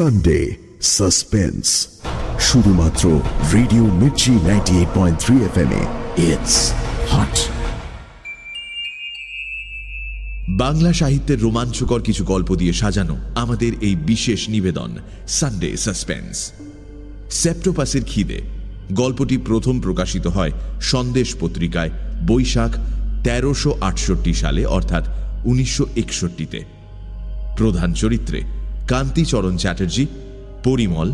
Sunday suspense শুধুমাত্র radio Mirchi ninety eight point three F M it's hot Bangla সাহিত্যের রোমাঞ্চকর কিছু গল্প দিয়ে সাজানো আমাদের এই বিশেষ নিবেদন সানডে সাসপেন্স সেপ্টোপাসের খিদে। গল্পটি প্রথম প্রকাশিত হয় সন্দেশ পত্রিকায়, বৈশাখ তেরোশো সালে, অর্থাৎ উনিশশো প্রধান চরিত্রে কান্তিচরণ চ্যাটার্জি, পরিমল,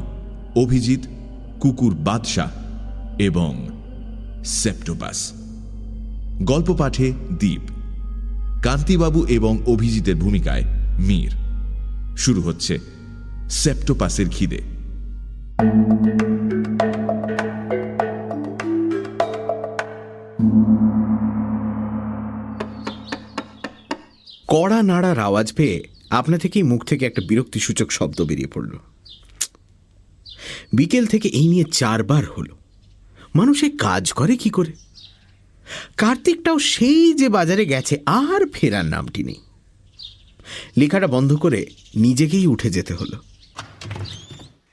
অভিজিৎ, কুকুর বাদশাহ এবং সেপ্টোপাস। গল্প পাঠে দ্বীপ কান্তিবাবু এবং অভিজিতের ভূমিকায় মীর। শুরু হচ্ছে সেপ্টোপাসের খিদে। কড়া নাড়ার আওয়াজ পেয়ে আপনা থেকেই মুখ থেকে একটা বিরক্তিসূচক শব্দ বেরিয়ে পড়ল। বিকেল থেকে এই নিয়ে চারবার হলো। মানুষে কাজ করে কি করে? কার্তিকটাও সেই যে বাজারে গেছে আর ফেরার নামটি নেই। লেখাটা বন্ধ করে নিজেকেই উঠে যেতে হলো।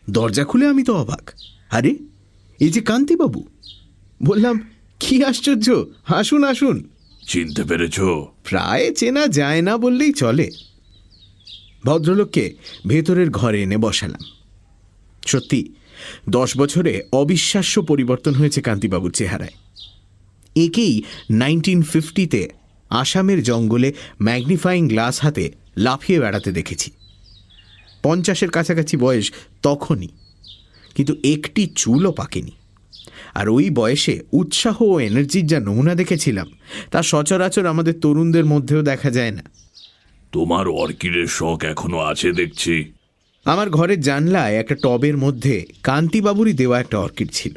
দরজা খুলে আমি তো অবাক। আরে এই যে কান্তিবাবু। বললাম কি আশ্চর্য! আসুন আসুন। চিনতে পেরেছ? প্রায় চেনা যায় না বললেই চলে। ভদ্রলোককে ভেতরের ঘরে এনে বসালাম। সত্যি, দশ বছরে অবিশ্বাস্য পরিবর্তন হয়েছে কান্তিবাবুর চেহারায়। একেই নাইনটিন ফিফটিতে আসামের জঙ্গলে ম্যাগনিফাইং গ্লাস হাতে লাফিয়ে বেড়াতে দেখেছি। পঞ্চাশের কাছাকাছি বয়স তখনই, কিন্তু একটি চুলও পাকেনি। আর ওই বয়সে উৎসাহ ও এনার্জির যা নমুনা দেখেছিলাম, তা সচরাচর আমাদের তরুণদের মধ্যেও দেখা যায় না। তোমার অর্কিডের শখ এখনও আছে দেখছি। আমার ঘরের জানলায় একটা টবের মধ্যে কান্তিবাবুরই দেওয়া একটা অর্কিড ছিল।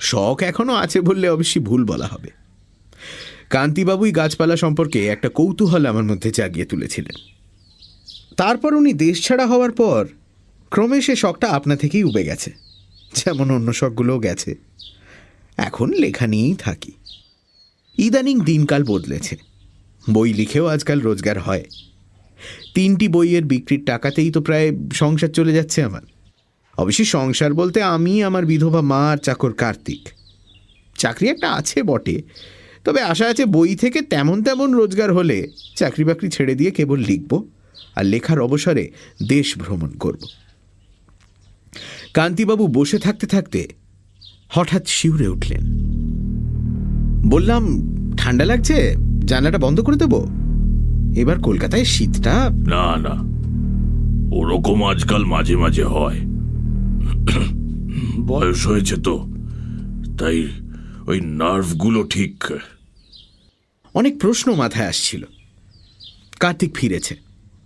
শখ এখনও আছে বললে অবশ্যই ভুল বলা হবে। কান্তিবাবুই গাছপালা সম্পর্কে একটা কৌতূহল আমার মধ্যে জাগিয়ে তুলেছিলেন। তারপর উনি দেশ ছাড়া হওয়ার পর ক্রমে সে শখটা আপনা থেকেই উবে গেছে। যেমন অন্য শখগুলোও গেছে। এখন লেখা নিয়েই থাকি। ইদানিং দিনকাল বদলেছে। বই লিখেও আজকাল রোজগার হয়। তিনটি বইয়ের বিক্রির টাকাতেই তো প্রায় সংসার চলে যাচ্ছে আমার। অবশ্যই সংসার বলতে আমি, আমার বিধবা মা আর চাকর কার্তিক। চাকরি একটা আছে বটে, তবে আশা আছে বই থেকে তেমন তেমন রোজগার হলে চাকরি বাকরি ছেড়ে দিয়ে কেবল লিখব আর লেখার অবসরে দেশ ভ্রমণ করব। কান্তিবাবু বসে থাকতে থাকতে হঠাৎ শিউরে উঠলেন। বললাম, ঠান্ডা লাগছে? জানলাটা বন্ধ করে দেব? এবার কলকাতায় শীতটা না না। ওরকম আজকাল মাঝে মাঝে হয়। বয়স হয়েছে তো। তাই ওই নার্ভগুলো ঠিক। অনেক প্রশ্ন মাথায় আসছিল। কার্তিক ফিরেছে।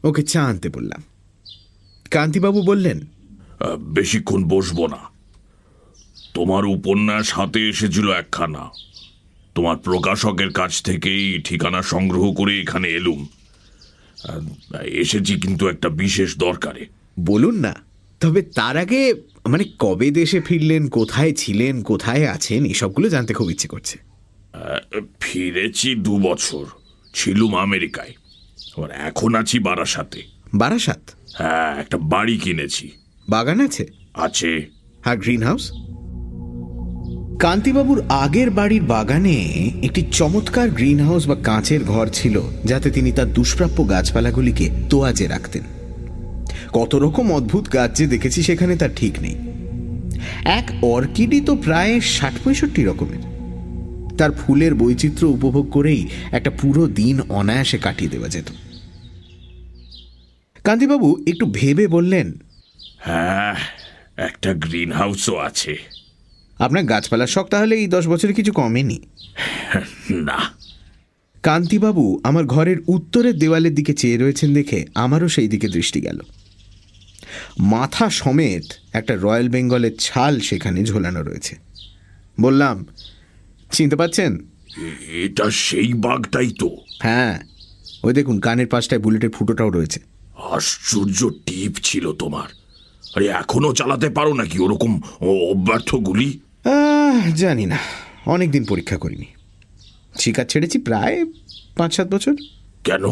ওকে চা আনতে বললাম। কান্তিবাবু বললেন বেশিক্ষণ বসবো না। তোমার উপন্যাস হাতে এসেছিল একখানা। তোমার প্রকাশকের কাছ থেকেই ঠিকানা সংগ্রহ করে এখানে এলুম। এসেছি কিন্তু একটা বিশেষ দরকারে। বলুন না তবে তার আগে মানে কবে দেশে ফিরলেন কোথায় ছিলেন কোথায় আছেন এসবগুলো জানতে খুব ইচ্ছে করছে। ফিরেছি দু বছর ছিলুম আমেরিকায়। আর এখন আছি বারাসাতে। বারাসাত? হ্যাঁ একটা বাড়ি কিনেছি। বাগান আছে? আছে। হ্যাঁ গ্রিন হাউস কান্তিবাবুর আগের বাড়ির বাগানে একটি চমৎকার গ্রিন হাউস বা কাঁচের ঘর ছিল, যাতে তিনি তার দুষ্প্রাপ্য গাছপালাগুলিকে তোয়াজে রাখতেন। কত রকম অদ্ভুত গাছ যে দেখেছি সেখানে তার ঠিক নেই। এক অর্কিডই তো প্রায় ষাট পঁয়ষট্টি রকমের। তার ফুলের বৈচিত্র্য উপভোগ করেই একটা পুরো দিন অনায়াসে কাটিয়ে দেওয়া যেত। কান্তিবাবু একটু ভেবে বললেন হ্যাঁ একটা গ্রিন হাউসও আছে। আপনার গাছপালার শখ তাহলে এই দশ বছরে কিছু কমেনি। না। কান্তিবাবু আমার ঘরের উত্তরের দেওয়ালের দিকে চেয়ে রয়েছেন দেখে আমারও সেই দিকে দৃষ্টি গেল। মাথা সমেত একটা রয়্যাল বেঙ্গলের ছাল সেখানে ঝোলানো রয়েছে। বললাম চিনতে পাচ্ছেন এটা সেই বাঘটাই তো। হ্যাঁ ওই দেখুন কানের পাশটায় বুলেটের ফুটোটাও রয়েছে। আশ্চর্য টিপ ছিল তোমার। আরে এখনও চালাতে পারো নাকি ওরকম অব্যর্থ গুলি? জানি না। অনেক দিন পরীক্ষা করিনি। শিকার ছেড়েছি প্রায় পাঁচ সাত বছর। কেন?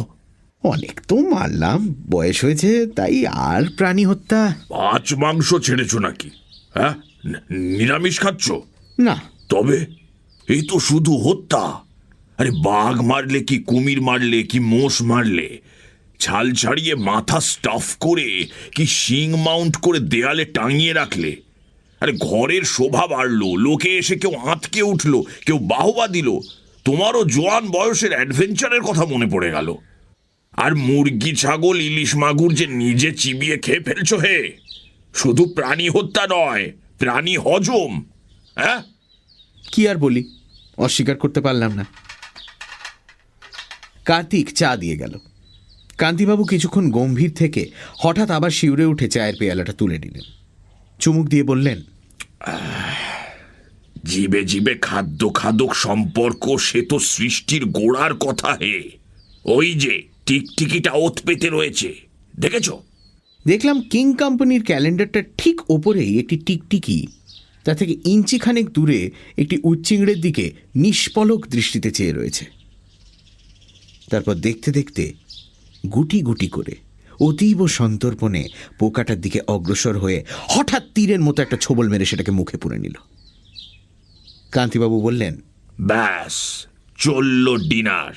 অনেক তো মারলাম। বয়স হয়েছে তাই আর প্রাণী হত্যা। পাঁচ মাংস ছেড়েছ নাকি? হ্যাঁ? নিরামিষ খাচ্ছ? না। তবে? এই তো শুধু হত্যা। আরে বাঘ মারলে কি কুমির মারলে কি মোষ মারলে? ছাল ছাড়িয়ে মাথা স্টাফ করে কি শিং মাউন্ট করে দেয়ালে টাঙিয়ে রাখলে? আরে ঘরের শোভা বাড়লো, লোকে এসে কেউ আঁতকে উঠল, কেউ বাহবা দিল। তোমারও জোয়ান বয়সের অ্যাডভেঞ্চারের কথা মনে পড়ে গেল। আর মুরগি, ছাগল, ইলিশ, মাগুর যে নিজে চিবিয়ে খেয়ে ফেলছো হে? শুধু প্রাণী হত্যা নয়, প্রাণী হজম হ্যাঁ? কি আর বলি, অস্বীকার করতে পারলাম না। কার্তিক চা দিয়ে গেল। কান্তিবাবু কিছুক্ষণ গম্ভীর থেকে হঠাৎ আবার শিউরে উঠে চায়ের পেয়ালাটা তুলে নিলেন। চুমুক দিয়ে বললেন জীবে জীবে খাদ্য খাদক সম্পর্ক সে তো সৃষ্টির গোড়ার কথা হে। ওই যে টিকটিকিটা ওত পেতে রয়েছে দেখেছ? দেখলাম কিং কোম্পানির ক্যালেন্ডারটা ঠিক ওপরেই একটি টিকটিকি তা থেকে ইঞ্চি খানেক দূরে একটি উচ্চিংড়ের দিকে নিষ্পলক দৃষ্টিতে চেয়ে রয়েছে। তারপর দেখতে দেখতে গুটি গুটি করে অতীব সন্তর্পণে পোকাটার দিকে অগ্রসর হয়ে হঠাৎ তীরের মতো একটা ছোবল মেরে সেটাকে মুখে পুরে নিল। কান্তিবাবু বললেন, ব্যাস, চলল ডিনার।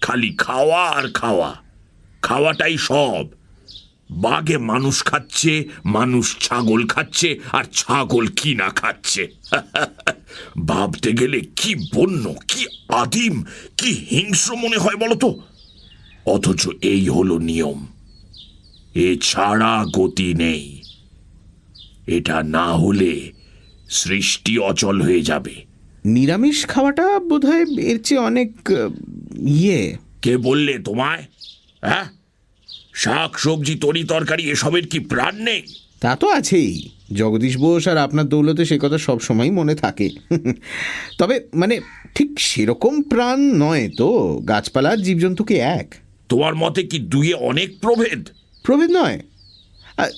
খালি খাওয়া আর খাওয়া। খাওয়াটাই সব। বাঘে মানুষ খাচ্ছে, মানুষ ছাগল খাচ্ছে, আর ছাগল কি না খাচ্ছে। ভাবতে গেলে কি বন্য, কি আদিম, কি হিংস্র মনে হয় বলতো অথচ এই হলো নিয়ম। এছাড়া গতি নেই। এটা না হলে সৃষ্টি অচল হয়ে যাবে। নিরামিষ খাওয়াটা বোধহয় এর চেয়ে অনেক ইয়ে। কে বললে তোমায়? হ্যাঁ? শাক সবজি তরি তরকারি এসবের কি প্রাণ নেই? তা তো আছেই। জগদীশ বোস আর আপনার দৌলতে সে কথা সব সময় মনে থাকে। তবে মানে ঠিক সেরকম প্রাণ নয় তো? গাছপালা জীবজন্তুকে এক। তোমার মতে কি দুয়ে অনেক প্রভেদ? প্রভেদ নয়।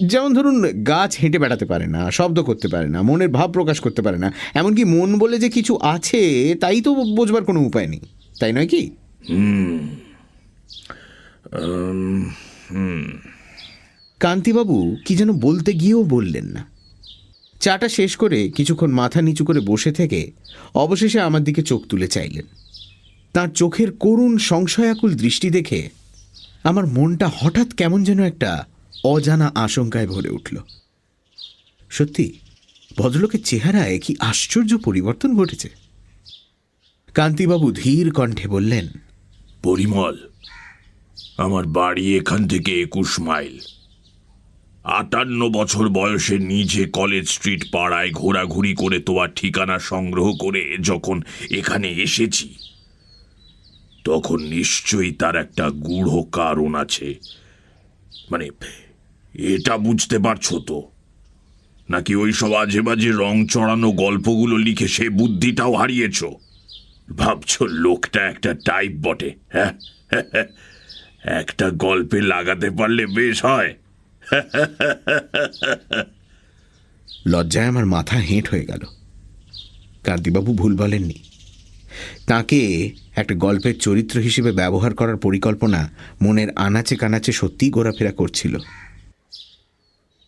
যেমন ধরুন গাছ হেঁটে বেড়াতে পারে না শব্দ করতে পারে না মনের ভাব প্রকাশ করতে পারে না এমনকি মন বলে যে কিছু আছে তাই তো বোঝবার কোনো উপায় নেই। তাই নয় কি? কান্তিবাবু কি যেন বলতে গিয়েও বললেন না। চাটা শেষ করে কিছুক্ষণ মাথা নিচু করে বসে থেকে অবশেষে আমার দিকে চোখ তুলে চাইলেন। তার চোখের করুণ সংশয়াকুল দৃষ্টি দেখে আমার মনটা হঠাৎ কেমন যেন একটা অজানা আশঙ্কায় ভরে উঠল। সত্যি, ভদ্রলোকের চেহারায় কি আশ্চর্য পরিবর্তন ঘটেছে। কান্তিবাবু ধীর কণ্ঠে বললেন, পরিমল, আমার বাড়ি এখান থেকে একুশ মাইল। আটান্ন বছর বয়সে নিজে কলেজ স্ট্রিট পাড়ায় ঘোরাঘুরি করে তোমার ঠিকানা সংগ্রহ করে যখন এখানে এসেছি তখন নিশ্চয়ই তার একটা গূঢ় কারণ আছে। মানে এটা বুঝতে পারছ তো? নাকি ওই সব আজে বাজে রং চড়ানো গল্পগুলো লিখে সে বুদ্ধিটাও হারিয়েছো? ভাবছ লোকটা একটা টাইপ বটে হ্যাঁ? একটা গল্পে লাগাতে পারলে বেশ হয়। লজ্জায় আমার মাথা হেঁট হয়ে গেল। কান্তিবাবু ভুল বলেননি। তাকে একটা গল্পের চরিত্র হিসেবে ব্যবহার করার পরিকল্পনা মনের আনাচে কানাচে সত্যিই ঘোরাফেরা করছিল।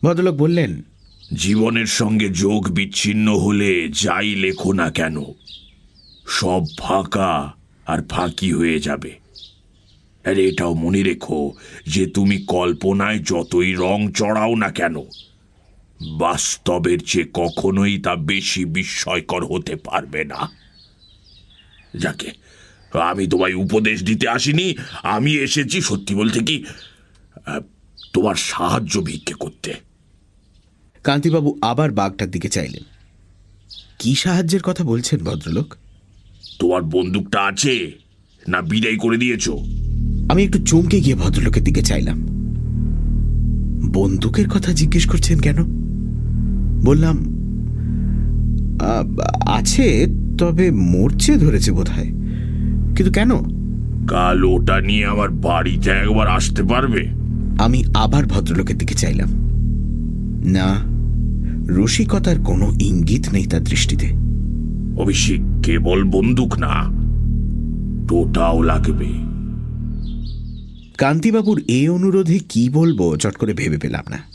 ভদ্রলোক বললেন, জীবনের সঙ্গে যোগ বিচ্ছিন্ন হলে যাই লেখো না কেন, সব ফাঁকা আর ফাঁকি হয়ে যাবে। আর এটাও মনে রেখো যে তুমি কল্পনায় যতই রং চড়াও না কেন, বাস্তবের চেয়ে কখনোই তা বেশি বিস্ময়কর হতে পারবে না। যাকে। আমি তোমায় উপদেশ দিতে আসিনি আমি এসেছি সত্যি বলতে কি তোমার সাহায্য ভিক্ষে করতে। কান্তিবাবু আবার বাঘটার দিকে চাইলেন। কি সাহায্যের কথা বলছেন ভদ্রলোক? তোমার বন্দুকটা আছে না বিদায় করে দিয়েছ? আমি একটু চমকে গিয়ে ভদ্রলোকের দিকে চাইলাম। বন্দুকের কথা জিজ্ঞেস করছেন কেন? বললাম আছে তবে মরচে ধরেছে বোধহয়। কিন্তু কেন? কাল ওটা নিয়ে আমার বাড়িতে একবার আসতে পারবে? আমি আবার ভদ্রলোকের দিকে চাইলাম। না রসিকতার কোনো ইঙ্গিত নেই তার দৃষ্টিতে। অভিষেক কেবল বন্দুক না টোটাও লাগবে। কান্তিবাবুর এই অনুরোধে কি বলব চট করে ভেবে পেলাম না।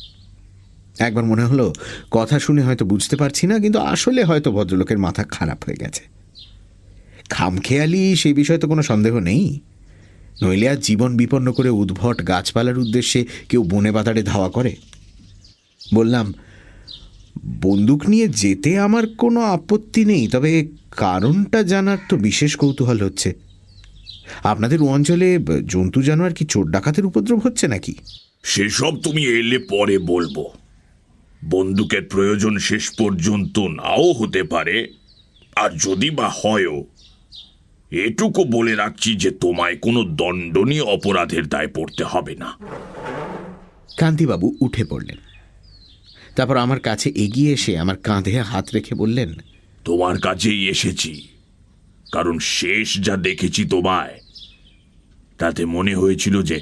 একবার মনে হলো, কথা শুনে হয়তো বুঝতে পারছি না, কিন্তু আসলে হয়তো ভদ্রলোকের মাথা খারাপ হয়ে গেছে। খামখেয়ালি, সেই বিষয়ে তো কোনো সন্দেহ নেই। নইলে আর জীবন বিপন্ন করে উদ্ভট গাছপালার উদ্দেশ্যে কেউ বনে বাতাড়ে ধাওয়া করে। বললাম, বন্দুক নিয়ে যেতে আমার কোনো আপত্তি নেই, তবে কারণটা জানার তো বিশেষ কৌতূহল হচ্ছে। আপনাদের অঞ্চলে জন্তু জানোয়ার কি চোর ডাকাতের উপদ্রব হচ্ছে নাকি? সেসব তুমি এলে পরে বলব। বন্দুকের প্রয়োজন শেষ পর্যন্ত নাও হতে পারে। আর যদি বা হয়ও এটুকু বলে রাখছি যে তোমায় কোনো দণ্ডনীয় অপরাধের দায় পড়তে হবে না। কান্তিবাবু উঠে পড়লেন। তারপর আমার কাছে এগিয়ে এসে আমার কাঁধে হাত রেখে বললেন তোমার কাছেই এসেছি কারণ শেষ যা দেখেছি তোমায় তাতে মনে হয়েছিল যে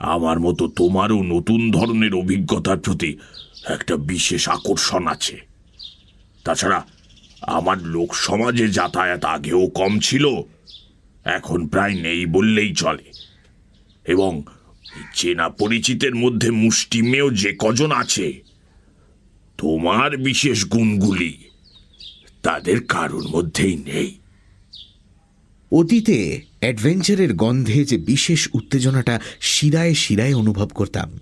আমার মতো তোমারও নতুন ধরনের অভিজ্ঞতার প্রতি একটা বিশেষ আকর্ষণ আছে। তাছাড়া আমার লোক সমাজে যাতায়াত আগেও কম ছিল, এখন প্রায় নেই বললেই চলে। এবং চেনা পরিচিতের মধ্যে মুষ্টিমেয় যে কজন আছে, তোমার বিশেষ গুণগুলি তাদের কারোর মধ্যেই নেই। অতীতে অ্যাডভেঞ্চারের গন্ধে যে বিশেষ উত্তেজনাটা শিরায় শিরায় অনুভব করতাম,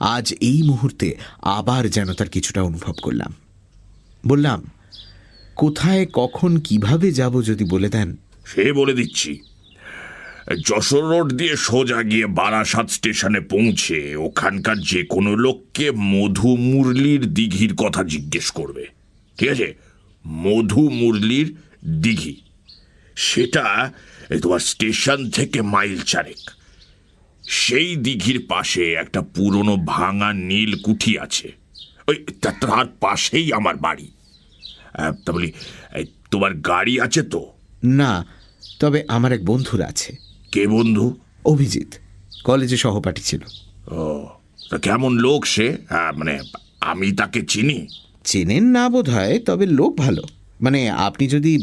আজ এই মুহূর্তে আবার যেন তার কিছুটা অনুভব করলাম। বললাম, কোথায়, কখন, কীভাবে যাব যদি বলে দেন? সে বলে দিচ্ছি। যশোর রোড দিয়ে সোজা গিয়ে বারাসাত স্টেশনে পৌঁছে ওখানকার যে কোনো লোককে মধু মুরলির দিঘির কথা জিজ্ঞেস করবে। ঠিক আছে? মধু মুরলির দিঘি। সেটা তোমার স্টেশন থেকে মাইল চারেক। সেই দিঘির পাশে একটা পুরনো ভাঙা নীল কুঠি আছে। ওই তার পাশেই আমার বাড়ি। তা বলি তোমার গাড়ি আছে তো? না তবে আমার এক বন্ধুর আছে। কে বন্ধু? অভিজিৎ কলেজে সহপাঠী ছিল। ও তা কেমন লোক সে? হ্যাঁ, মানে আমি তাকে চিনি? চেনেন না বোধ হয় তবে লোক ভালো। মানে আপনি যদি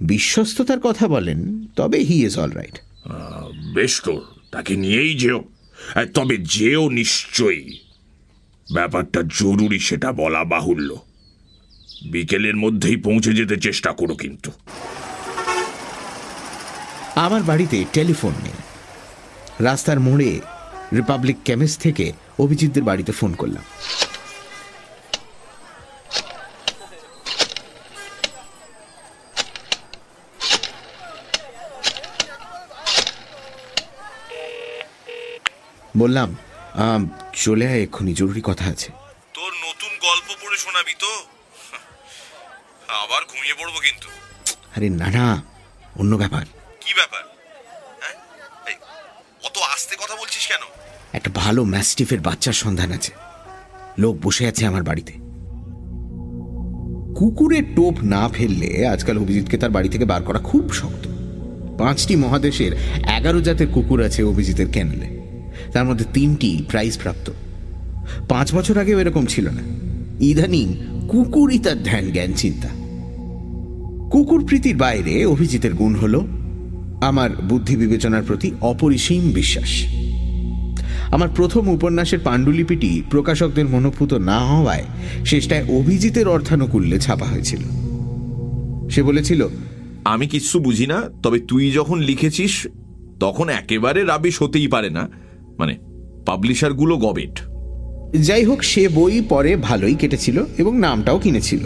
বিশ্বস্ততার কথা বলেন তবে হি ইজ অল রাইট বেশ তো তাকে নিয়েই যেও। তবে যেও নিশ্চয়ই। ব্যাপারটা জরুরি সেটা বলা বাহুল্য। বিকেলের মধ্যেই পৌঁছে যেতে চেষ্টা করো কিন্তু। আমার বাড়িতে টেলিফোন নেই। রাস্তার মোড়ে রিপাবলিক কেমিস্ট থেকে অভিজিৎদের বাড়িতে ফোন করলাম। বললাম চলে আয় এক্ষুনি জরুরি কথা আছে। তোর নতুন গল্প পড়ে শোনাবি তো। আবার ঘুমিয়ে পড়ব কিন্তু। আরে না না অন্য ব্যাপার। কি ব্যাপার? হ্যাঁ? অত আস্তে কথা বলছিস কেন? একটা ভালো ম্যাস্টিফের বাচ্চার সন্ধান আছে। লোক বসে আছে আমার বাড়িতে। কুকুরের টোপ না ফেললে আজকাল অভিজিৎকে তার বাড়ি থেকে বার করা খুব শক্ত। পাঁচটি মহাদেশের এগারো জাতের কুকুর আছে অভিজিতের ক্যানেলে। তার মধ্যে তিনটি প্রাইজ প্রাপ্ত। পাঁচ বছর আগেও এরকম ছিল না। ইদানিং কুকুরই তার ধ্যান জ্ঞান চিন্তা। কুকুর প্রীতির বাইরে অভিজিতের গুণ হল আমার বুদ্ধি বিবেচনার প্রতি অপরিসীম বিশ্বাস। আমার প্রথম উপন্যাসের পাণ্ডুলিপিটি প্রকাশকদের মনোভূত না হওয়ায় শেষটায় অভিজিতের অর্থানুকূল্যে ছাপা হয়েছিল। সে বলেছিল, আমি কিচ্ছু বুঝি না, তবে তুই যখন লিখেছিস, তখন একেবারে রাবিশ হতেই পারে না। মানে পাবলিশারগুলো গবেট যাই হোক সে বই পরে ভালোই কেটেছিল এবং নামটাও কিনেছিল।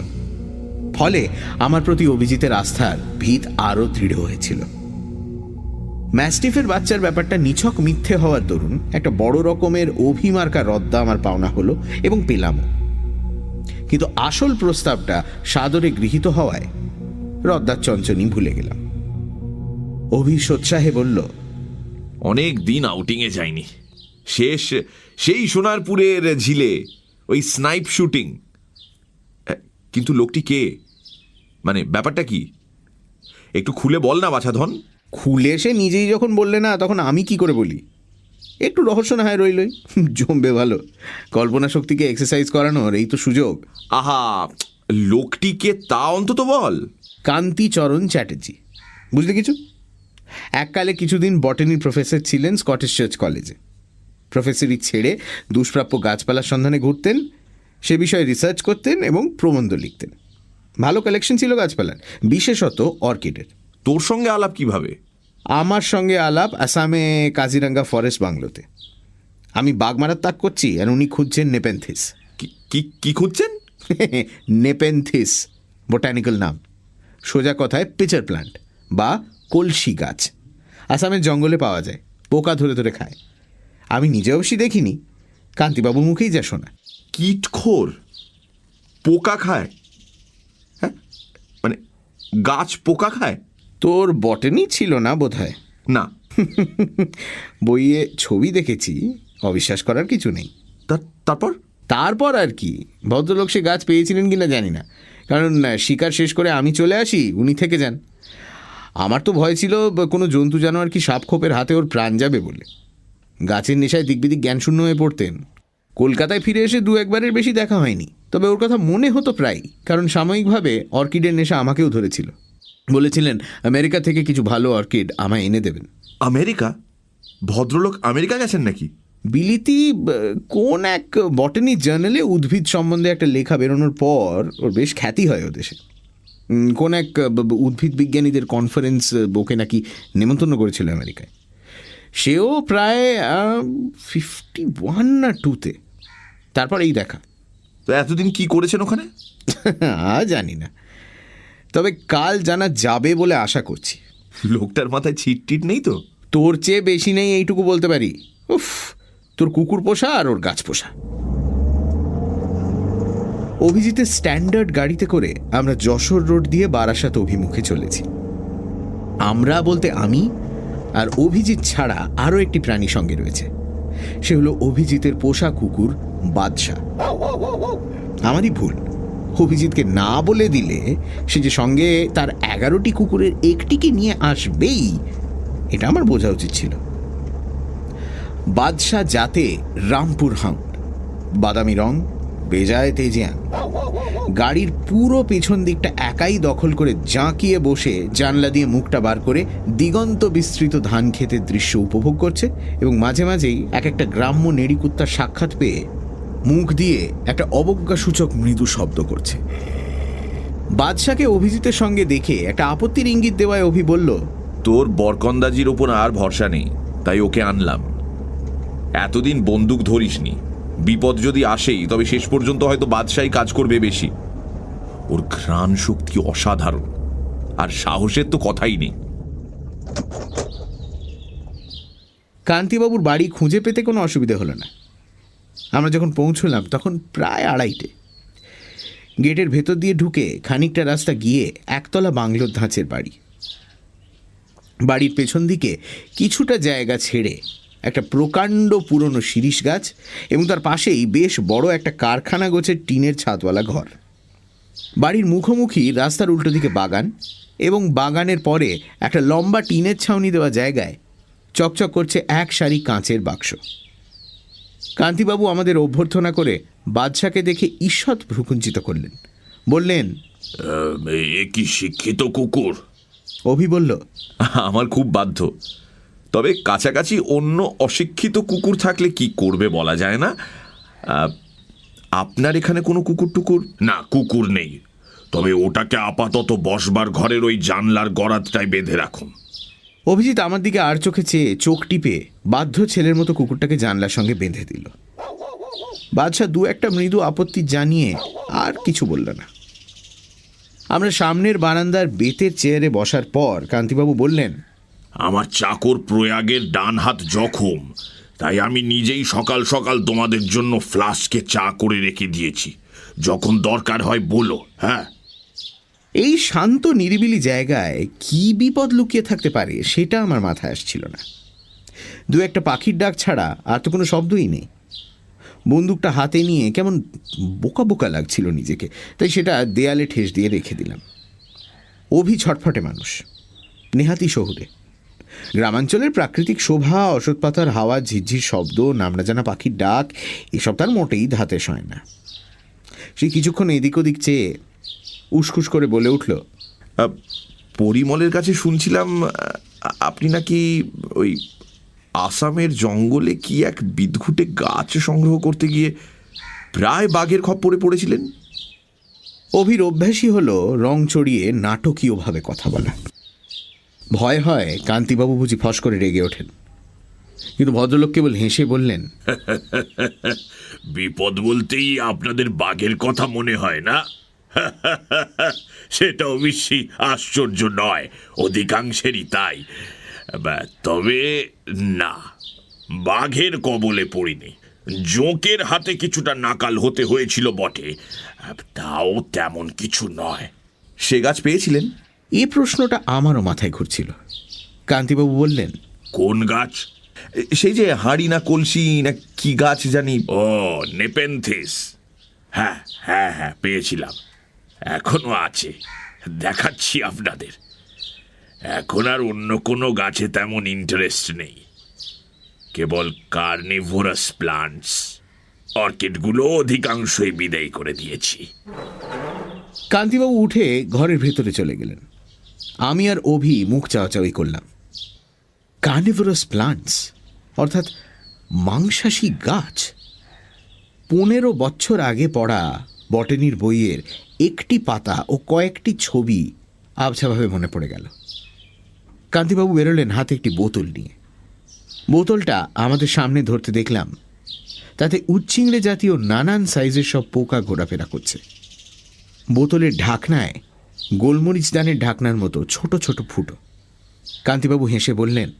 ফলে আমার প্রতি অভিজিতের আস্থার ভিত আরও দৃঢ় হয়েছিল। ম্যাস্টিফের বাচ্চার ব্যাপারটা নিছক মিথ্যে হওয়ার দরুন একটা বড় রকমের অভিমার্কা রদ্দা আমার পাওনা হলো এবং পেলামও। কিন্তু আসল প্রস্তাবটা সাদরে গৃহীত হওয়ায় রদ্দার চঞ্চনি ভুলে গেলাম। অভি সোৎসাহে বলল অনেক দিন আউটিংয়ে যায়নি শেষ সেই সোনারপুরের ঝিলে ওই স্নাইপ শুটিং কিন্তু লোকটি কে? মানে ব্যাপারটা কি? একটু খুলে বল না বাছাধন। খুলে সে নিজেই যখন বললে না তখন আমি কি করে বলি? একটু রহস্য না হয় রইলই। জমবে ভালো। কল্পনা শক্তিকে এক্সারসাইজ করানোর এই তো সুযোগ। আহা লোকটিকে তা অন্তত বল। কান্তিচরণ চ্যাটার্জি। বুঝলে কিছু? এককালে কিছুদিন বটানির প্রফেসর ছিলেন স্কটিশ চার্চ কলেজে প্রফেসরি ছেড়ে দুষ্প্রাপ্য গাছপালার সন্ধানে ঘুরতেন সে বিষয়ে রিসার্চ করতেন এবং প্রবন্ধ লিখতেন। ভালো কালেকশন ছিল গাছপালার বিশেষত অর্কিডের। তোর সঙ্গে আলাপ কীভাবে? আমার সঙ্গে আলাপ আসামে কাজিরাঙ্গা ফরেস্ট বাংলোতে। আমি বাগমারার তাক করছি আর উনি খুঁজছেন নেপেন্থিস। কি- কি কি খুঁজছেন? নেপেন্থিস বোটানিক্যাল নাম। সোজা কথায় পিচার প্লান্ট বা কলসি গাছ। আসামের জঙ্গলে পাওয়া যায় পোকা ধরে ধরে খায়। আমি নিজে অবশ্যই দেখিনি। কান্তিবাবুর মুখেই যা শোনা। কীটখোর। পোকা খায়। হ্যাঁ? মানে গাছ পোকা খায়? তোর বটেনি ছিল না বোধ হয় না। বইয়ে ছবি দেখেছি অবিশ্বাস করার কিছু নেই। তার- তারপর? তারপর আর কি? ভদ্রলোক সে গাছ পেয়েছিলেন কিনা জানি না। কারণ শিকার শেষ করে আমি চলে আসি উনি থেকে যান। আমার তো ভয় ছিল কোনো জন্তু জানোয়ার কি সাপ খোপের হাতে ওর প্রাণ যাবে বলে। গাছের নেশায় দিকবিদিক জ্ঞানশূন্য হয়ে পড়তেন। কলকাতায় ফিরে এসে দু একবারের বেশি দেখা হয়নি। তবে ওর কথা মনে হতো প্রায় কারণ সাময়িকভাবে অর্কিডের নেশা আমাকেও ধরেছিল। বলেছিলেন আমেরিকা থেকে কিছু ভালো অর্কিড আমায় এনে দেবেন। আমেরিকা? ভদ্রলোক আমেরিকা গেছেন নাকি? বিলিতি কোন এক বটানি জার্নালে উদ্ভিদ সম্বন্ধে একটা লেখা বেরোনোর পর ওর বেশ খ্যাতি হয় ও দেশে। কোন এক উদ্ভিদ বিজ্ঞানীদের কনফারেন্স ওকে নাকি নেমন্তন্ন করেছিল আমেরিকায়। সেও প্রায় ফিফটি ওয়ান না টুতে তারপর এই দেখা। তো এতদিন কি করেছেন ওখানে? জানি না। তবে কাল জানা যাবে বলে আশা করছি। লোকটার মাথায় ছিট টিট নেই তো? তোর চেয়ে বেশি নেই এইটুকু বলতে পারি। উফ তোর কুকুর পোষা আর ওর গাছ পোষা। অভিজিতের স্ট্যান্ডার্ড গাড়িতে করে আমরা যশোর রোড দিয়ে বারাসাত অভিমুখে চলেছি। আমরা বলতে আমি আর অভিজিৎ ছাড়া আরও একটি প্রাণী সঙ্গে রয়েছে। সে হলো অভিজিতের পোষা কুকুর বাদশা আমারই ভুল। অভিজিৎকে না বলে দিলে সে যে সঙ্গে তার এগারোটি কুকুরের একটিকে নিয়ে আসবেই, এটা আমার বোঝা উচিত ছিল। বাদশাহ জাতে রামপুর হাউন্ড। বাদামি রং বেজায় তেজিয়ান। গাড়ির পুরো পেছন দিকটা একাই দখল করে জাঁকিয়ে বসে জানলা দিয়ে মুখটা বার করে দিগন্ত বিস্তৃত ধান ক্ষেতের দৃশ্য উপভোগ করছে এবং মাঝে মাঝেই এক একটা গ্রাম্য নেড়িকুত্তার সাক্ষাৎ পেয়ে মুখ দিয়ে একটা অবজ্ঞাসূচক মৃদু শব্দ করছে। বাদশাকে অভিজিতের সঙ্গে দেখে একটা আপত্তির ইঙ্গিত দেওয়ায় অভি বলল, তোর বরকন্দাজির ওপর আর ভরসা নেই, তাই ওকে আনলাম। এতদিন বন্দুক ধরিসনি বিপদ যদি আসেই, তবে শেষ পর্যন্ত হয়তো বাদশাহী কাজ করবে বেশি। ওর ঘ্রাণ শক্তি অসাধারণ, আর সাহসের তো কথাই নেই। কান্তিবাবুর বাড়ি খুঁজে পেতে কোনো অসুবিধে হলো না। আমরা যখন পৌঁছলাম, তখন প্রায় আড়াইটে। গেটের ভেতর দিয়ে ঢুকে খানিকটা রাস্তা গিয়ে একতলা বাংলোর ধাঁচের বাড়ি। বাড়ির পেছন দিকে কিছুটা জায়গা ছেড়ে একটা প্রকাণ্ড পুরনো শিরিষ গাছ এবং তার পাশেই বেশ বড় একটা কারখানা গোছের টিনের ছাদওয়ালা ঘর। বাড়ির মুখোমুখি রাস্তার উল্টো দিকে বাগান এবং বাগানের পরে একটা লম্বা টিনের ছাউনি দেওয়া জায়গায় চকচক করছে এক সারি কাঁচের বাক্স। কান্তিবাবু আমাদের অভ্যর্থনা করে বাদশাকে দেখে ঈষৎ ভ্রুকুঞ্চিত করলেন। বললেন এ কি শিক্ষিত কুকুর? অভি বলল আমার খুব বাধ্য। তবে কাছাকাছি অন্য অশিক্ষিত কুকুর থাকলে কি করবে বলা যায় না? আপনার এখানে কোনো কুকুর টুকুর? না কুকুর নেই। তবে ওটাকে আপাতত বসবার ঘরের ওই জানলার গড়াতটায় বেঁধে রাখুন। অভিজিৎ আমার দিকে আর চোখে চেয়ে চোখ টিপে বাধ্য ছেলের মতো কুকুরটাকে জানলার সঙ্গে বেঁধে দিল। বাদশাহ দু একটা মৃদু আপত্তি জানিয়ে আর কিছু বলল না। আমরা সামনের বারান্দার বেতের চেয়ারে বসার পর কান্তিবাবু বললেন আমার চাকর প্রয়াগের ডান হাত জখম। তাই আমি নিজেই সকাল সকাল তোমাদের জন্য ফ্লাস্কে চা করে রেখে দিয়েছি। যখন দরকার হয় বলো হ্যাঁ? এই শান্ত নিরিবিলি জায়গায় কি বিপদ লুকিয়ে থাকতে পারে সেটা আমার মাথায় আসছিল না। দু একটা পাখির ডাক ছাড়া আর তো কোনো শব্দই নেই। বন্দুকটা হাতে নিয়ে কেমন বোকা বোকা লাগছিল নিজেকে, তাই সেটা দেয়ালে ঠেস দিয়ে রেখে দিলাম। অভি ছটফটে মানুষ, নেহাতি শহুরে। গ্রামাঞ্চলের প্রাকৃতিক শোভা অসৎ পাতার হাওয়া ঝিরঝির শব্দ নামনা জানা পাখির ডাক এসব তার মোটেই ধাতে সয় না। সে কিছুক্ষণ এদিক ওদিক চেয়ে উসখুস করে বলে উঠল পরিমলের কাছে শুনছিলাম আপনি নাকি ওই আসামের জঙ্গলে কি এক বিদঘুটে গাছ সংগ্রহ করতে গিয়ে প্রায় বাঘের খপ্পরে পড়েছিলেন? অভির অভ্যাসই হলো রং চড়িয়ে নাটকীয়ভাবে কথা বলা। ভয় হয় কান্তিবাবু বুঝি ফস করে রেগে ওঠেন। কিন্তু ভদ্রলোক কেবল হেসে বললেন বিপদ বলতেই আপনাদের বাঘের কথা মনে হয় না? সেটা অবশ্যই আশ্চর্য নয় অধিকাংশেরই তাই। তবে না বাঘের কবলে পড়িনি। জোঁকের হাতে কিছুটা নাকাল হতে হয়েছিল বটে তাও তেমন কিছু নয়। সে গাছ পেয়েছিলেন? এ প্রশ্নটা আমারও মাথায় ঘুরছিল। কান্তিবাবু বললেন কোন গাছ? সেই যে হাঁড়ি না কলসি না কি গাছ জানি? ও নেপেন্থিস। হ্যাঁ হ্যাঁ হ্যাঁ পেয়েছিলাম। এখনও আছে। দেখাচ্ছি আপনাদের। এখন আর অন্য কোনো গাছে তেমন ইন্টারেস্ট নেই। কেবল কার্নিভোরাস প্লান্টস অর্কিডগুলো অধিকাংশই বিদায় করে দিয়েছি। কান্তিবাবু উঠে ঘরের ভেতরে চলে গেলেন। আমি আর অভি মুখ চাওয়াচাওয়ি করলাম। কার্নিভারাস প্লান্টস অর্থাৎ মাংসাশী গাছ। পনেরো বছর আগে পড়া বটানির বইয়ের একটি পাতা ও কয়েকটি ছবি আবছাভাবে মনে পড়ে গেল। কান্তিবাবু বেরোলেন হাতে একটি বোতল নিয়ে। বোতলটা আমাদের সামনে ধরতে দেখলাম। তাতে উচ্চিংড়ে জাতীয় নানান সাইজের সব পোকা ঘোরাফেরা করছে। বোতলের ঢাকনায় গোলমরিচ দানের ঢাকনার মতো ছোট ছোট ফুটো। কান্তিবাবু হেসে বললেন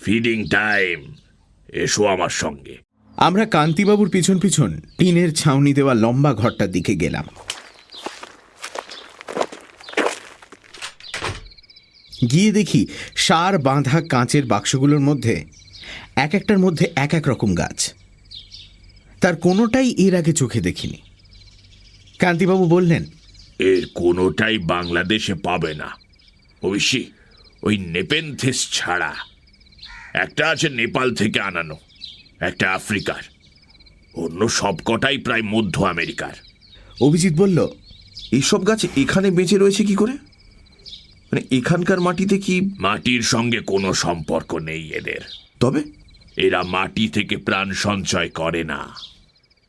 ফিডিং টাইম এসো আমার সঙ্গে। আমরা কান্তিবাবুর পিছন পিছন টিনের ছাউনি দেওয়া লম্বা ঘরটার দিকে গেলাম। গিয়ে দেখি সার বাঁধা কাঁচের বাক্সগুলোর মধ্যে এক একটার মধ্যে এক এক রকম গাছ। তার কোনোটাই এর আগে চোখে দেখিনি। কান্তিবাবু বললেন এর কোনোটাই বাংলাদেশে পাবে না। অবশ্যই ওই নেপেন্থিস ছাড়া। একটা আছে নেপাল থেকে আনানো একটা আফ্রিকার। অন্য সবকটাই প্রায় মধ্য আমেরিকার। অভিজিৎ বলল এইসব গাছ এখানে বেঁচে রয়েছে কি করে? মানে এখানকার মাটিতে কি মাটির সঙ্গে কোনো সম্পর্ক নেই এদের। তবে? এরা মাটি থেকে প্রাণ সঞ্চয় করে না।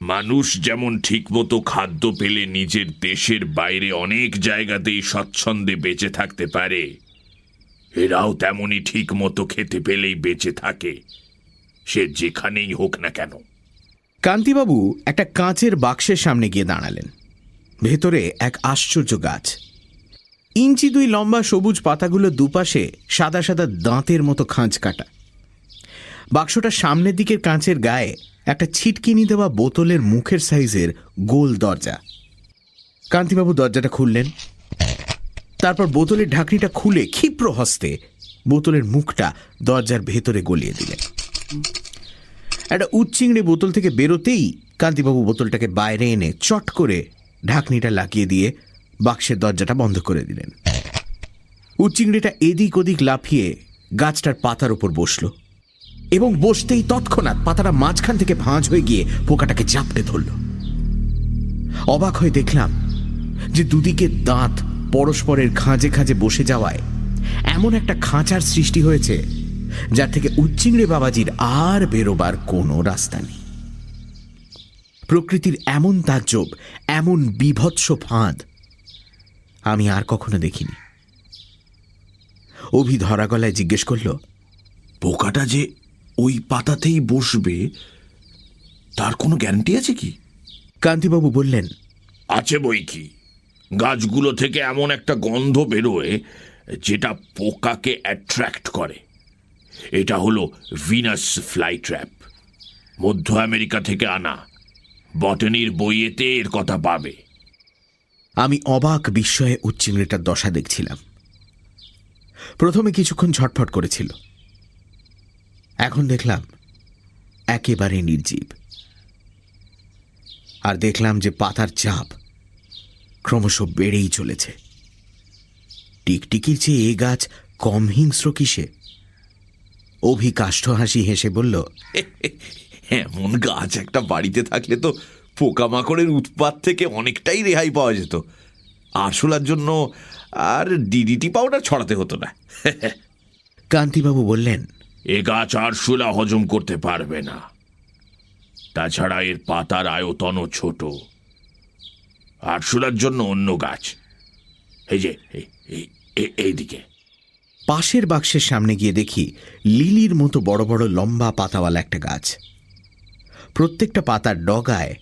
মানুষ যেমন ঠিকমতো খাদ্য পেলে নিজের দেশের বাইরে অনেক জায়গাতেই স্বচ্ছন্দে বেঁচে থাকতে পারে, এরাও তেমনই ঠিক মতো খেতে পেলেই বেঁচে থাকে, সে যেখানেই হোক না কেন। কান্তিবাবু একটা কাঁচের বাক্সের সামনে গিয়ে দাঁড়ালেন। ভেতরে এক আশ্চর্য গাছ। ইঞ্চি দুই লম্বা সবুজ পাতাগুলো দুপাশে সাদা সাদা দাঁতের মতো খাঁজ কাটা। বাক্সটা সামনের দিকের কাঁচের গায়ে একটা ছিটকিনি দেওয়া বোতলের মুখের সাইজের গোল দরজা। কান্তিবাবু দরজাটা খুললেন। তারপর বোতলের ঢাকনিটা খুলে ক্ষিপ্র হস্তে বোতলের মুখটা দরজার ভেতরে গলিয়ে দিলেন। একটা উচ্চিংড়ে বোতল থেকে বেরোতেই কান্তিবাবু বোতলটাকে বাইরে এনে চট করে ঢাকনিটা লাগিয়ে দিয়ে বাক্সের দরজাটা বন্ধ করে দিলেন। উচ্চিংড়িটা এদিক ওদিক লাফিয়ে গাছটার পাতার উপর বসল। এবং বসতেই তৎক্ষণাৎ পাতাটা মাঝখান থেকে ভাঁজ হয়ে গিয়ে পোকাটাকে চাপটে ধরল। অবাক হয়ে দেখলাম যে দুদিকে দাঁত পরস্পরের খাঁজে খাঁজে বসে যাওয়ায় এমন একটা খাঁচার সৃষ্টি হয়েছে যার থেকে উচ্চিংড়ে বাবাজির আর বেরোবার কোনো রাস্তা নেই। প্রকৃতির এমন তাজ্জব, এমন বিভৎস ফাঁদ আমি আর কখনো দেখিনি। অভি ধরা গলায় জিজ্ঞেস করল, পোকাটা যে ওই পাতাতেই বসবে তার কোনো গ্যারান্টি আছে কি? কান্তিবাবু বললেন আছে বই কি? গাছগুলো থেকে এমন একটা গন্ধ বেরোয় যেটা পোকাকে অ্যাট্রাক্ট করে। এটা হলো ভিনাস ফ্লাই ট্র্যাপ মধ্য আমেরিকা থেকে আনা। বটানির বইয়েতে এর কথা পাবে। আমি অবাক বিস্ময়ে উচ্চিংড়িটার দশা দেখছিলাম। প্রথমে কিছুক্ষণ ছটফট করেছিল। এখন দেখলাম একেবারে নির্জীব। আর দেখলাম যে পাতার চাপ ক্রমশ বেড়েই চলেছে। টিকটিকির চেয়ে এ গাছ কম হিংস্র কিসে? অভি কাষ্ঠ হাসি হেসে বলল এমন গাছ একটা বাড়িতে থাকলে তো পোকামাকড়ের উৎপাত থেকে অনেকটাই রেহাই পাওয়া যেত। আরশোলার জন্য আর ডিডিটি পাউডার ছড়াতে হতো না। কান্তিবাবু বললেন এ গাছ আরশোলা হজম করতে পারবে না। তাছাড়া এর পাতার আয়তনও ছোট। আরশোলার জন্য অন্য গাছ। এই যে এই- এই- এই- এইদিকে। পাশের বাক্সের সামনে গিয়ে দেখি লিলির মতো বড় বড় লম্বা পাতাওয়ালা একটা গাছ। প্রত্যেকটা পাতার ডগায়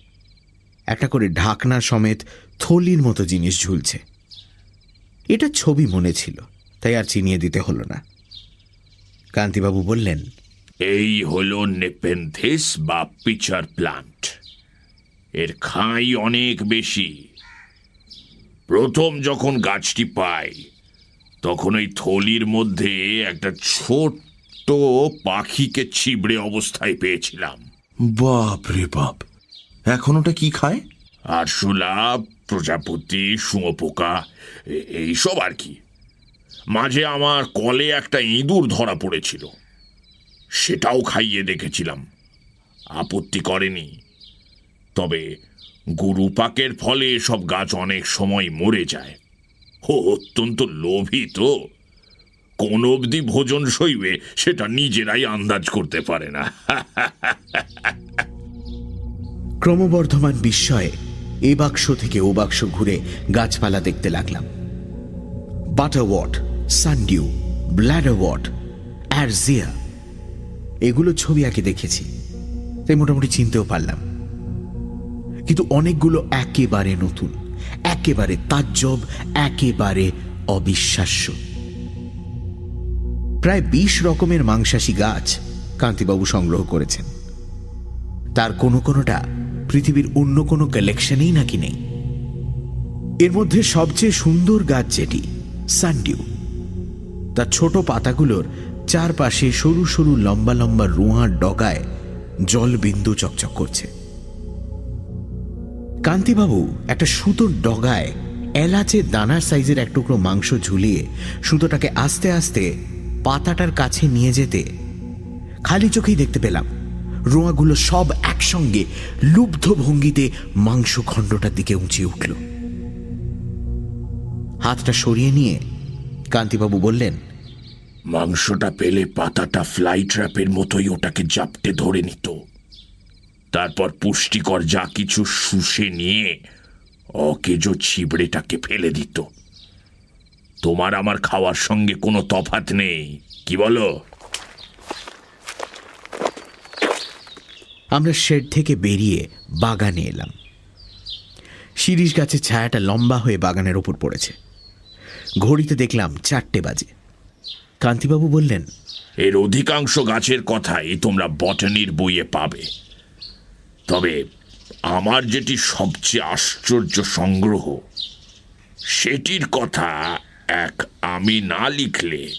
একটা করে ঢাকনা সমেত থলির মতো জিনিস ঝুলছে। এটা ছবি মনে ছিল, তাই আর চিনিয়ে দিতে হলো না। কান্তিবাবু বললেন এই হল নেপেন্থিস বা পিচার প্লান্ট। এর খাই অনেক বেশি। প্রথম যখন গাছটি পাই তখন ওই থলির মধ্যে একটা ছোট্ট পাখিকে ছিবড়ে অবস্থায় পেয়েছিলাম। বাপ রে বাপ। এখন ওটা কি খায়? আরশোলা প্রজাপতি শুঁয়োপোকা এইসব আর কি। মাঝে আমার কলে একটা ইঁদুর ধরা পড়েছিল। সেটাও খাইয়ে দেখেছিলাম। আপত্তি করেনি। তবে গুরুপাকের ফলে সব গাছ অনেক সময় মরে যায়। ও অত্যন্ত লোভী তো। কোন অবধি ভোজন সইবে, সেটা নিজেরাই আন্দাজ করতে পারে না। ক্রমবর্ধমান বিস্ময়ে এ বাক্স থেকে ও বাক্স ঘুরে গাছপালা দেখতে লাগলাম। বাটারওয়াট সানডিউ ব্ল্যাডারওয়াট অ্যারজিয়া এগুলো ছবি আঁকে দেখেছি, তাই মোটামুটি চিনতেও পারলাম। কিন্তু অনেকগুলো একেবারে নতুন, একেবারে তাজ্জব, একেবারে অবিশ্বাস্য। প্রায় বিশ রকমের মাংসাশী গাছ কান্তিবাবু সংগ্রহ করেছেন। তার কোনো কোনোটা পৃথিবীর অন্য কোনো কালেকশনেই নাকি নেই। এর মধ্যে সবচেয়ে সুন্দর গাছ যেটি সানডিউ তার ছোট পাতাগুলোর চারপাশে সরু সরু লম্বা লম্বা রোঁয়ার ডগায় জলবিন্দু চকচক করছে। কান্তিবাবু একটা সুতোর ডগায় এলাচের দানার সাইজের এক টুকরো মাংস ঝুলিয়ে সুতোটাকে আস্তে আস্তে পাতাটার কাছে নিয়ে যেতে খালি চোখেই দেখতে পেলাম। রোঁয়াগুলো সব একসঙ্গে লুব্ধ ভঙ্গিতে মাংস খণ্ডটার দিকে উঁচিয়ে উঠল। হাতটা সরিয়ে নিয়ে কান্তিবাবু বললেন মাংসটা পেলে পাতাটা ফ্লাই ট্র্যাপের মতোই ওটাকে জাপটে ধরে নিত। তারপর পুষ্টিকর যা কিছু শুষে নিয়ে অকেজো ছিবড়েটাকে ফেলে দিত। তোমার আমার খাওয়ার সঙ্গে কোনো তফাত নেই কি বলো? আমরা শেড থেকে বেরিয়ে বাগানে এলাম। শিরিষ গাছের ছায়াটা লম্বা হয়ে বাগানের ওপর পড়েছে। ঘড়িতে দেখলাম চারটে বাজে। কান্তিবাবু বললেন, এর অধিকাংশ গাছের কথাই তোমরা বটানির বইয়ে পাবে। তবে আমার যেটি সবচেয়ে আশ্চর্য সংগ্রহ, সেটির কথা এক আমি না লিখলে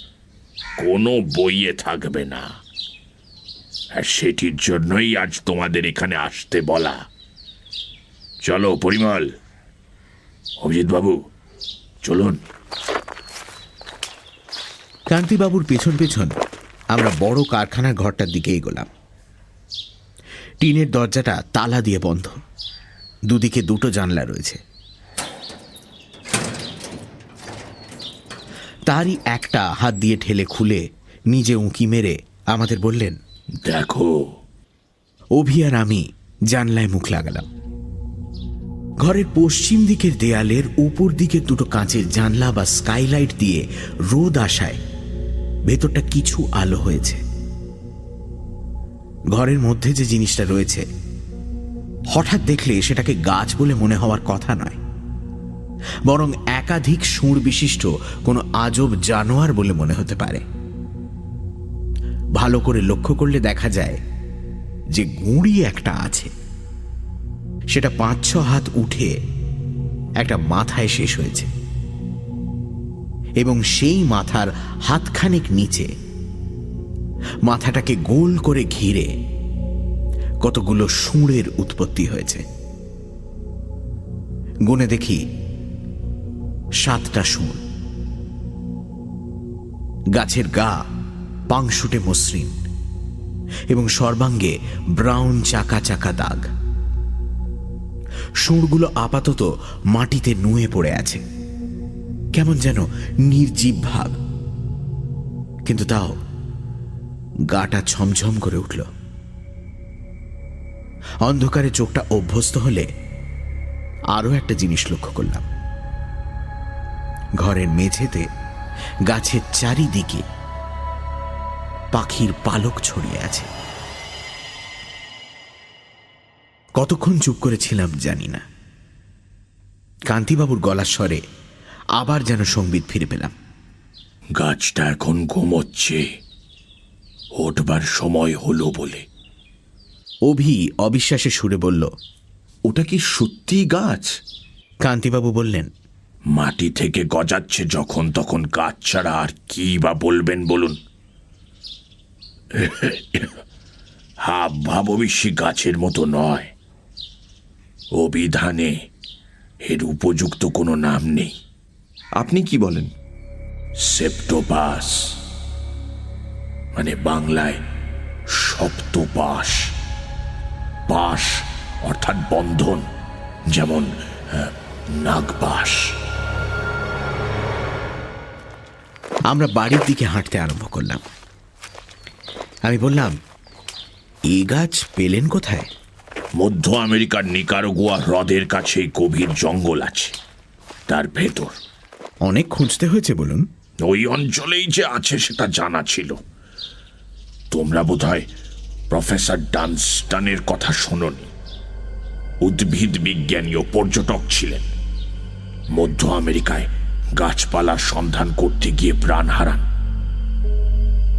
কোনো বইয়ে থাকবে না। আর সেটির জন্যই আজ তোমাদের এখানে আসতে বলা। চলো, পরিমল। অভিজিৎ বাবু চলুন। কান্তিবাবুর পেছন পেছন আমরা বড় কারখানার ঘরটার দিকে এগোলাম। টিনের দরজাটা তালা দিয়ে বন্ধ। দুদিকে দুটো জানলা রয়েছে। তারই একটা হাত দিয়ে ঠেলে খুলে নিজে উঁকি মেরে আমাদের বললেন দেখো। অভি আর আমি জানলায় মুখ লাগালাম। ঘরের পশ্চিম দিকের দেয়ালের উপর দিকে দুটো কাঁচের জানলা বা স্কাইলাইট দিয়ে রোদ আসায় ভেতরটা কিছু আলো হয়েছে। ঘরের মধ্যে যে জিনিসটা রয়েছে, হঠাৎ দেখলে সেটাকে গাছ বলে মনে হওয়ার কথা নয়। বরং একাধিক সুর বিশিষ্ট কোনো আজব জানোয়ার বলে মনে হতে পারে। ভালো করে লক্ষ্য করলে দেখা যায় যে গুঁড়ি একটা আছে। সেটা পাঁচ ছ হাত উঠে একটা মাথায় শেষ হয়েছে। এবং সেই মাথার হাতখানেক নিচে। মাথাটাকে গোল করে ঘিরে কতগুলো সুঁড়ের উৎপত্তি হয়েছে। গুনে দেখি সাতটা সুর গাছের গা পাংশুটে মসৃণ এবং সর্বাঙ্গে ব্রাউন চাকা চাকা দাগ। সুরগুলো আপাতত মাটিতে নুয়ে পড়ে আছে। কেমন যেন নির্জীব ভাব। কিন্তু তাও গাটা ছমছম করে উঠল। অন্ধকারে চোখটা অভ্যস্ত হলে আরও একটা জিনিস লক্ষ্য করলাম। ঘরের মেঝেতে গাছের চারিদিকে পাখির পালক ছড়িয়ে আছে। কতক্ষণ চুপ করেছিলাম জানি না। কান্তিবাবুর গলার স্বরে আবার যেন সংগীত ফিরে পেলাম। গাছটা এখন ঘুমোচ্ছে। ওঠবার সময় হলো বলে। অভি অবিশ্বাসে সুরে বলল ওটা কি সত্যি গাছ? কান্তিবাবু বললেন মাটি থেকে গজাচ্ছে যখন তখন গাছ ছাড়া আর কি বা বলবেন বলুন। হাব ভাব অবশ্যই গাছের মতো নয়। অভিধানে এর উপযুক্ত কোনো নাম নেই। আপনি কি বলেন? সেপ্টোপাস মানে বাংলায় সপ্তপাশ। পাশ অর্থাৎ বন্ধন যেমন আহ, নাগপাশ। আমরা বাড়ির দিকে হাঁটতে আরম্ভ করলাম। আমি বললাম এ গাছ পেলেন কোথায়? মধ্য আমেরিকার নিকারগুয়া হ্রদের কাছে গভীর জঙ্গল আছে তার ভেতর। অনেক খুঁজতে হয়েছে, বলুন। ওই অঞ্চলেই যে আছে সেটা জানা ছিল। তোমরা বোধহয় প্রফেসর ডানস্টানের কথা শোনি উদ্ভিদ বিজ্ঞানী ও পর্যটক ছিলেন। মধ্য আমেরিকায় গাছপালার সন্ধান করতে গিয়ে প্রাণ হারান।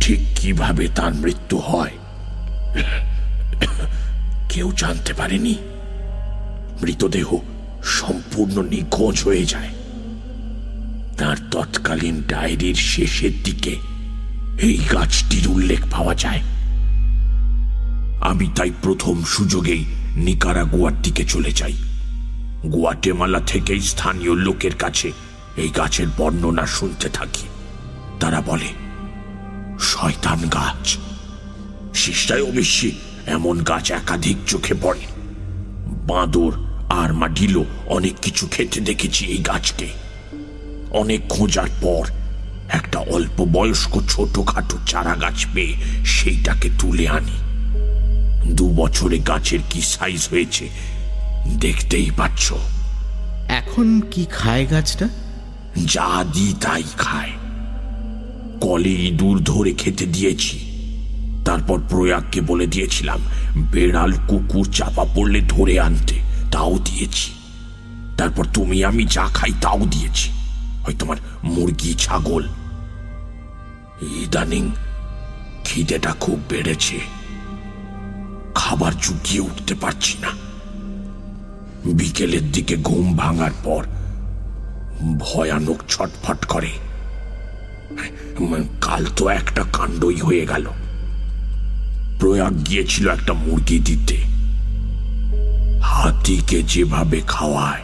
ঠিক কীভাবে তার মৃত্যু হয়, কেউ জানতে পারেনি। মৃতদেহ সম্পূর্ণ নিখোঁজ হয়ে যায়। তার তৎকালীন ডায়েরির শেষের দিকে এই গাছটির উল্লেখ পাওয়া যায়। আমি তাই প্রথম সুযোগেই নিকারাগুয়ার দিকে চলে যাই। গুয়াটেমালা থেকেই স্থানীয় লোকের কাছে এই গাছের বর্ণনা শুনতে থাকি। তারা বলে, শয়তান গাছ। শিষ্টায় অবশ্যই এমন গাছ একাধিক চোখে পড়ে। বাঁদর আর মাডিলো অনেক কিছু খেতে দেখেছি এই গাছকে। অনেক খোঁজার পর একটা অল্প বয়স্ক ছোটখাটো চারা গাছ পেয়ে সেইটাকে তুলে আনি। দু বছরে গাছের কি সাইজ হয়েছে দেখতেই পাচ্ছ। এখন কি খায় গাছটা? যা দি তাই খায়। কলে ইঁদুর ধরে খেতে দিয়েছি। তারপর প্রয়াগকে বলে দিয়েছিলাম বেড়াল কুকুর চাপা পড়লে ধরে আনতে তাও দিয়েছি। তারপর তুমি আমি যা খাই তাও দিয়েছি। হয় তোমার মুরগি, ছাগল। ইদানিং খিদেটা খুব বেড়েছে। খাবার চুকিয়ে উঠতে পারছি না। বিকেলের দিকে ঘুম ভাঙার পর ভয়ানক ছটফট করে। কাল তো একটা কাণ্ডই হয়ে গেল। প্রয়াগ গিয়েছিল একটা মুরগি দিতে। হাতিকে যেভাবে খাওয়ায়,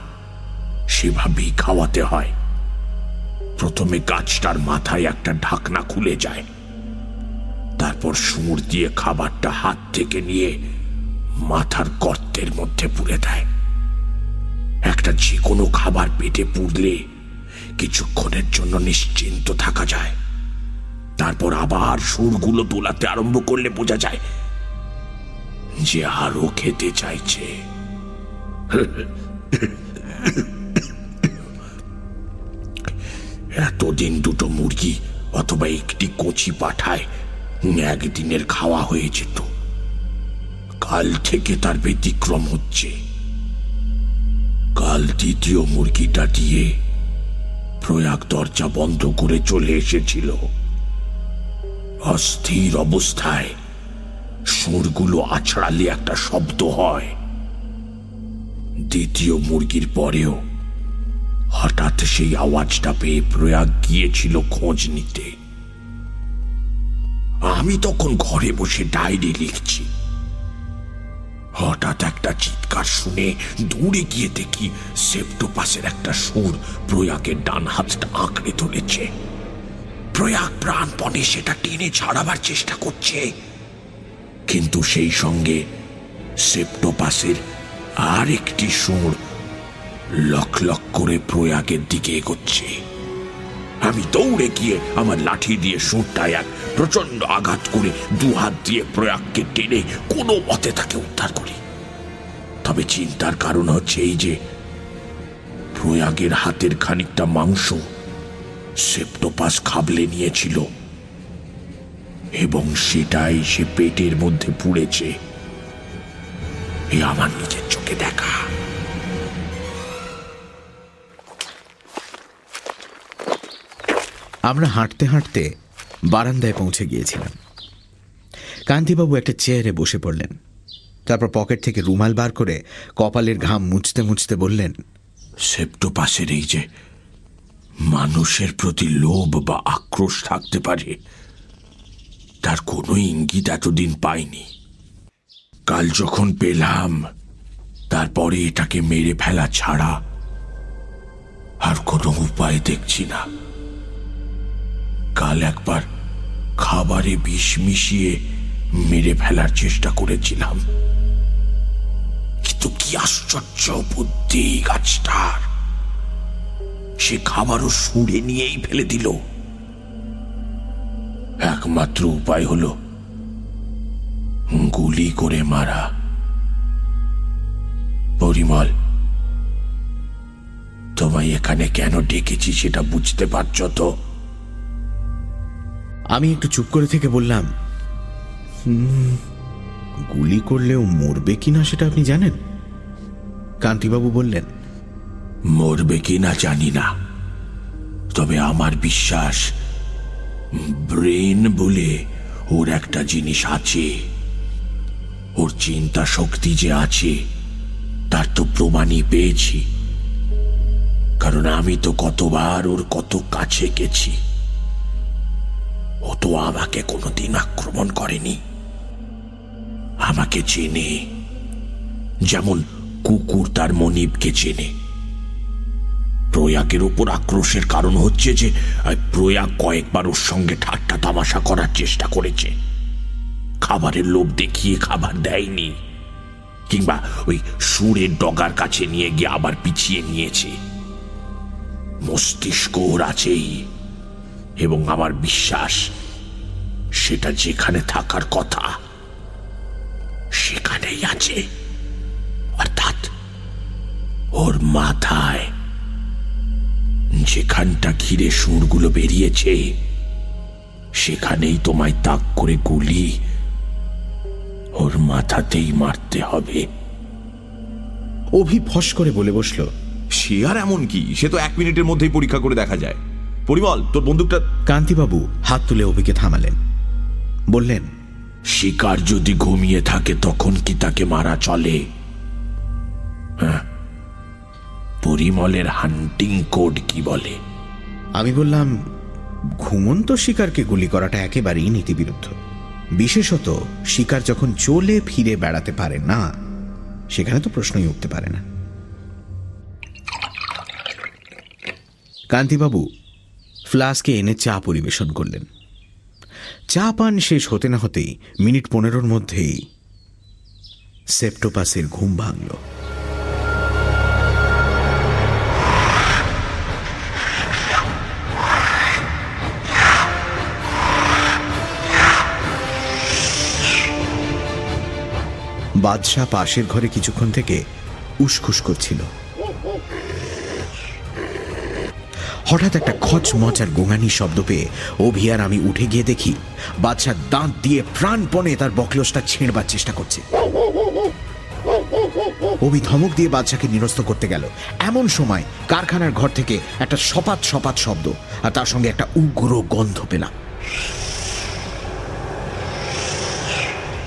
সেভাবেই খাওয়াতে হয়। প্রথমে গাছটার মাথায় একটা ঢাকনা খুলে যায়। তারপর সুর দিয়ে খাবারটা হাত থেকে নিয়ে মাথার গর্তের মধ্যে পুড়ে দেয়। একটা যে কোনো খাবার পেটে পুড়লে কিছুক্ষণের জন্য নিশ্চিন্ত থাকা যায়। তারপর আবার সুরগুলো দোলাতে আরম্ভ করলে বোঝা যায় যে আরও খেতে চাইছে। এতদিন দুটো মুরগি অথবা একটি কচি পাঠায় একদিনের খাওয়া হয়ে যেত। কাল থেকে তার ব্যতিক্রম হচ্ছে। কাল দ্বিতীয় মুরগিটা দিয়ে প্রয়াগ দরজা বন্ধ করে চলে এসেছিল। অস্থির অবস্থায় সুরগুলো আছড়ালে একটা শব্দ হয়। দ্বিতীয় মুরগির পরেও হঠাৎ সেই আওয়াজটা পেয়ে প্রয়াগ গিয়েছিল খোঁজ নিতে। আমি তখন ঘরে বসে ডায়েরি লিখছি। হঠাৎ একটা চিৎকার শুনে দূরে গিয়ে দেখি সেপ্টোপাসের একটা সুর প্রয়াগের ডান হাতটা আঁকড়ে ধরেছে প্রয়াগ প্রাণপণে সেটা টেনে ছাড়াবার চেষ্টা করছে। কিন্তু সেই সঙ্গে সেপ্টোপাসের আর একটি সুর লক লক করে প্রয়াগের দিকে এগোচ্ছে। আমি দৌড়ে গিয়ে আমার লাঠি দিয়ে সুরটায় এক প্রচণ্ড আঘাত করে দু হাত দিয়ে প্রয়াগকে টেনে কোনো মতে তাকে উদ্ধার করি। তবে চিন্তার কারণ হচ্ছে এই যে, প্রয়াগের হাতের খানিকটা মাংস সেপ্টোপাস খাবলে নিয়েছিল এবং সেটাই সে পেটের মধ্যে পুড়েছে। এ আমার নিজের চোখে দেখা। আমরা হাঁটতে হাঁটতে বারান্দায় পৌঁছে গিয়েছিলাম। কান্তিবাবু একটা চেয়ারে বসে পড়লেন। তারপর পকেট থেকে রুমাল বার করে কপালের ঘাম মুছতে মুছতে বললেন, সেপ্টো পাশের এই যে মানুষের প্রতি লোভ বা আক্রোশ থাকতে পারে, তার কোনো ইঙ্গিত এতদিন পাইনি। কাল যখন পেলাম, তারপরে এটাকে মেরে ফেলা ছাড়া আর কোনো উপায় দেখছি না। কাল একবার খাবারে বিষ মিশিয়ে মেরে ফেলার চেষ্টা করেছিলাম। কিন্তু কি আশ্চর্য বুদ্ধি গাছটার। সে খাবারও সুরে নিয়েই ফেলে দিল। একমাত্র উপায় হলো গুলি করে মারা। পরিমল, তোমায় এখানে কেন ডেকেছি সেটা বুঝতে পারছ তো? আমি একটু চুপ করে থেকে বললাম "হুম, গুলি করলেও মরবে কিনা সেটা আপনি জানেন? কান্তিবাবু বললেন মরবে কি না জানি না। তবে আমার বিশ্বাস ব্রেন বলে ওর একটা জিনিস আছে। ওর চিন্তা শক্তি যে আছে তার তো প্রমাণই পেয়েছি। কারণ আমি তো কতবার ওর কত কাছে গেছি। ও তো আমাকে কোনোদিন আক্রমণ করেনি। আমাকে চেনে। যেমন কুকুর তার মনিবকে চেনে। প্রয়াগের উপর আক্রোশের কারণ হচ্ছে যে প্রয়াগ কয়েকবার ওর সঙ্গে ঠাট্টা তামাশা করার চেষ্টা করেছে। খাবারের লোভ দেখিয়ে খাবার দেয়নি। কিংবা ওই সুরের ডগার কাছে নিয়ে গিয়ে আবার পিছিয়ে নিয়েছে। মস্তিষ্ক ওর আছেই। এবং আমার বিশ্বাস, সেটা যেখানে থাকার কথা, সেখানেই আছে। অর্থাৎ, ওর মাথায় যেখানটা ঘিরে সুরগুলো বেরিয়েছে, সেখানেই তোমায় তাক করে গুলি ওর মাথাতেই মারতে হবে। অভি ফস করে বলে বসল, সে আর এমন কি? সে তো এক মিনিটের মধ্যেই পরীক্ষা করে দেখা যায়। পরিমল তোর বন্দুকটা কান্তিবাবু হাত তুলে অভিকে থামালেন। বললেন শিকার যদি ঘুমিয়ে থাকে তখন কি তাকে মারা চলে? হ্যাঁ। পরিমলের হান্টিং কোড কি বলে? আমি বললাম ঘুমন্ত শিকারকে গুলি করাটা একেবারেই নীতিবিরুদ্ধ। বিশেষত শিকার যখন চলে ফিরে বেড়াতে পারে না সেখানে তো প্রশ্নই উঠতে পারে না। কান্তিবাবু ফ্লাস্কে এনে চা পরিবেশন করলেন। চা পান শেষ হতে না হতেই মিনিট পনেরোর মধ্যেই সেপ্টোপাসের ঘুম ভাঙল। বাদশাহ পাশের ঘরে কিছুক্ষণ থেকে উসখুস করছিল। হঠাৎ একটা খচ মচার গোঙানি শব্দ পেয়ে অভিয়ার আমি উঠে গিয়ে দেখি, বাদশাহ দাঁত দিয়ে প্রাণপণে তার বকলসটা ছেঁড়বার চেষ্টা করছে। অভি ধমক দিয়ে বাদশাকে নিরস্ত করতে গেল। এমন সময় কারখানার ঘর থেকে একটা সপাত সপাত শব্দ আর তার সঙ্গে একটা উগ্র গন্ধ পেলাম।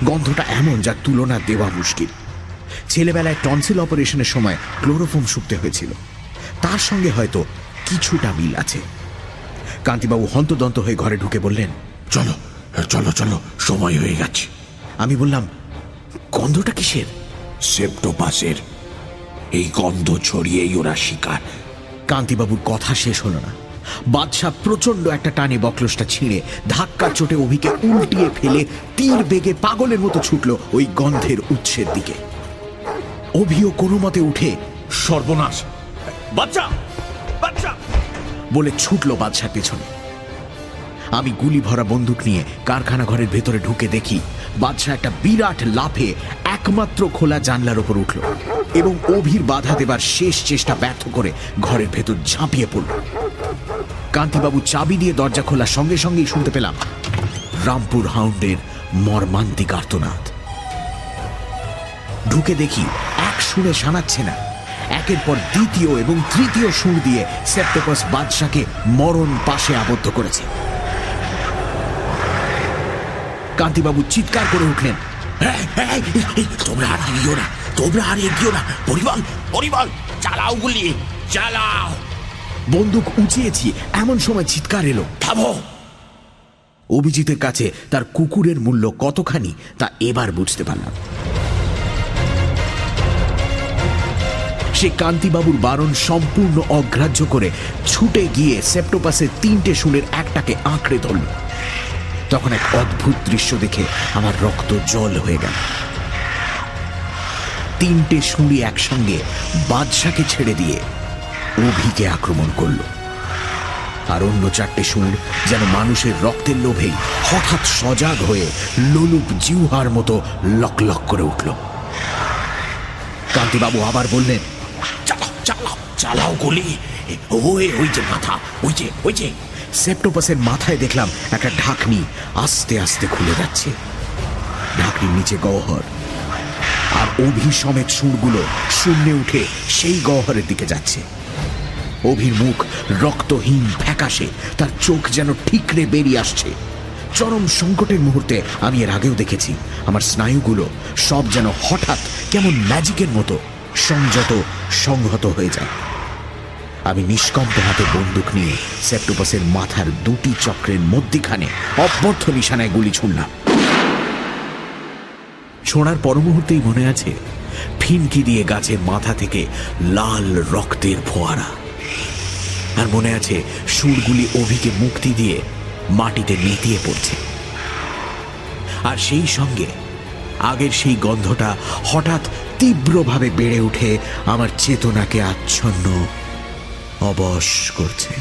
গন্ধটা এমন যা তুলনা দেওয়া মুশকিল। ছেলেবেলায় টনসিল অপারেশনের সময় ক্লোরোফোম শুকতে হয়েছিল। তার সঙ্গে হয়তো কিছুটা মিল আছে। কান্তিবাবু হন্তদন্ত হয়ে ঘরে ঢুকে বললেন, চলো চলো চলো, সময় হয়ে গেছে। আমি বললাম, গন্ধটা কিসের? সেপ্টোপাসের। এই গন্ধ ছড়িয়েই ওরা শিকার। কান্তিবাবুর কথা শেষ হলো না। বাদশাহ প্রচণ্ড একটা টানে বকলসটা ছিঁড়ে ধাক্কা চোটে অভিকে উল্টিয়ে ফেলে তীর বেগে পাগলের মতো ছুটল ওই গন্ধের উৎসের দিকে। অভিও কোনো মতে উঠে, সর্বনাশ! বাচ্চা বলে ছুটল বাদশার পেছনে। আমি গুলি ভরা বন্দুক নিয়ে কারখানা ঘরের ভেতরে ঢুকে দেখি বাদশাহ একটা বিরাট লাফে একমাত্র খোলা জানলার ওপর উঠল এবং অভির বাধা দেবার শেষ চেষ্টা ব্যর্থ করে ঘরের ভেতর ঝাঁপিয়ে পড়ল। কান্তিবাবু চাবি দিয়ে দরজা খোলার সঙ্গে সঙ্গেই শুনতে পেলাম রামপুর হাউন্ডের মর্মান্তিক আর্তনাদ। ঢুকে দেখি এক সুরে শানাচ্ছে না। একের পর দ্বিতীয় এবং তৃতীয় সুর দিয়ে সেপ্টেপাস বাদশাকে মরণ পাশে আবদ্ধ করেছে। কান্তিবাবু চিৎকার করে উঠলেন তোমরা আর না, তোমরা আর না চালাও গুলি, চালাও। বন্দুক উঁচিয়েছি, এমন সময় চিৎকার এলো, থামো। অভিজিতের কাছে তার কুকুরের মূল্য কতখানি তা এবার বুঝতে পারলাম। সে কান্তিবাবুর বারণ সম্পূর্ণ অগ্রাহ্য করে ছুটে গিয়ে সেপ্টোপাসের তিনটে শুলের একটাকে আঁকড়ে ধরল। তখন এক অদ্ভুত দৃশ্য দেখে আমার রক্ত জল হয়ে গেল। তিনটে শুঁড়ি একসঙ্গে বাদশাকে ছেড়ে দিয়ে অভিকে আক্রমণ করল। আর অন্য চারটে সুর যেন মানুষের রক্তের লোভেই হঠাৎ সজাগ হয়ে লোলুপ জিউহার মতো লক লক করে উঠল। কান্তিবাবু আবার বললেন চালাও চালাও চালাও গুলি। ওই ওই যে মাথা, ওই যে ওই যে। সেপ্টোপাসের মাথায় দেখলাম একটা ঢাকনি আস্তে আস্তে খুলে যাচ্ছে। ঢাকনির নিচে গহ্বর। আর অভি সমেত সুরগুলো শূন্যে উঠে সেই গহ্বরের দিকে যাচ্ছে। অভির মুখ রক্তহীন ফ্যাকাশে, তার চোখ যেন ঠিকরে বেরিয়ে আসছে। চরম সংকটের মুহূর্তে আমি এর আগেও দেখেছি, আমার স্নায়ুগুলো সব যেন হঠাৎ কেমন ম্যাজিকের মতো। সংযত, সংহত হয়ে যায়। আমি নিষ্কম্প হাতে বন্দুক নিয়ে সেপ্টোপাসের মাথার দুটি চক্রের মধ্যিখানে অব্যর্থ নিশানায় গুলি ছুড়লাম। ছোঁড়ার পর মুহূর্তেই মনে আছে, ফিনকি দিয়ে গাছের মাথা থেকে লাল রক্তের ফোয়ারা। আর মনে আছে, সুরগুলি অভিকে মুক্তি দিয়ে মাটিতে নেতিয়ে পড়ছে। আর সেই সঙ্গে আগের সেই গন্ধটা হঠাৎ তীব্রভাবে বেড়ে উঠে আমার চেতনাকে আচ্ছন্ন অবশ করছে।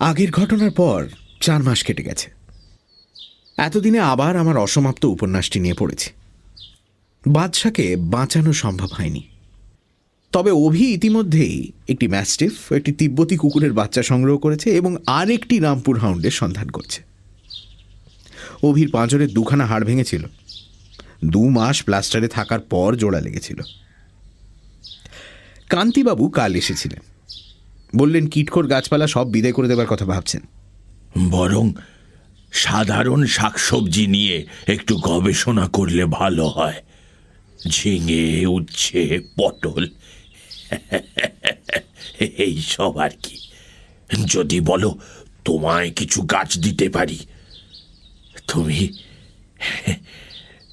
আগের ঘটনার পর চার মাস কেটে গেছে। এতদিনে আবার আমার অসমাপ্ত উপন্যাসটি নিয়ে পড়েছি। বাদশাকে বাঁচানো সম্ভব হয়নি। তবে অভি ইতিমধ্যেই একটি ম্যাস্টিফ, একটি তিব্বতী কুকুরের বাচ্চা সংগ্রহ করেছে এবং আরেকটি রামপুর হাউন্ডের সন্ধান করছে। অভির পাঁজরের দুখানা হাড় ভেঙেছিল। দু মাস প্লাস্টারে থাকার পর জোড়া লেগেছিল। কান্তিবাবু কাল এসেছিলেন। বললেন কিটকোর গাছপালা সব বিদায় করে দেবার কথা ভাবছেন। বরং সাধারণ শাকসবজি নিয়ে একটু গবেষণা করলে ভালো হয়। ঝিঙে, উচ্ছে, পটল, এই সব আর কি। যদি বলো, তোমায় কিছু গাছ দিতে পারি। তুমি?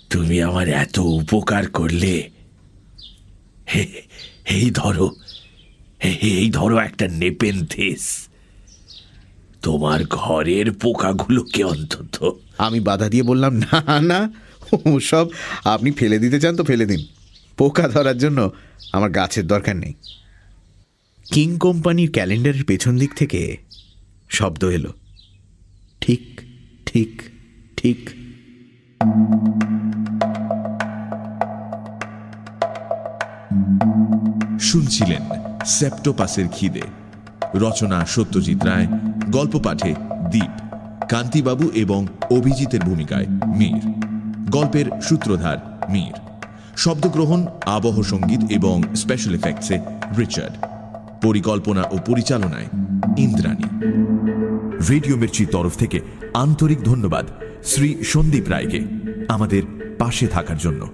তুমি আমার এত উপকার করলে। এই ধরো এই ধরো একটা নেপেন্থেস। তোমার ঘরের পোকাগুলোকে অন্তত। আমি বাধা দিয়ে বললাম, না না সব আপনি ফেলে দিতে চান তো ফেলে দিন। পোকা ধরার জন্য আমার গাছের দরকার নেই। কিং কোম্পানির ক্যালেন্ডারের পেছন দিক থেকে শব্দ এলো। ঠিক ঠিক। ঠিক। শুনছিলেন সেপ্টোপাসের খিদে। রচনা সত্যজিৎ রায়, গল্প পাঠে দ্বীপ কান্তিবাবু এবং অভিজিতের ভূমিকায় মীর। গল্পের সূত্রধার মীর। শব্দগ্রহণ, আবহ সংগীত এবং স্পেশাল এফেক্টসে রিচার্ড। পরিকল্পনা ও পরিচালনায় ইন্দ্রাণী। রেডিও মির্চির তরফ থেকে আন্তরিক ধন্যবাদ। শ্রী সন্দীপ রায়কে আমাদের পাশে থাকার জন্য।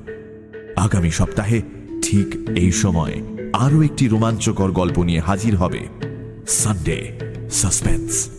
আগামী সপ্তাহে ঠিক এই সময়ে আরও একটি রোমাঞ্চকর গল্প নিয়ে হাজির হবে সানডে সাসপেন্স।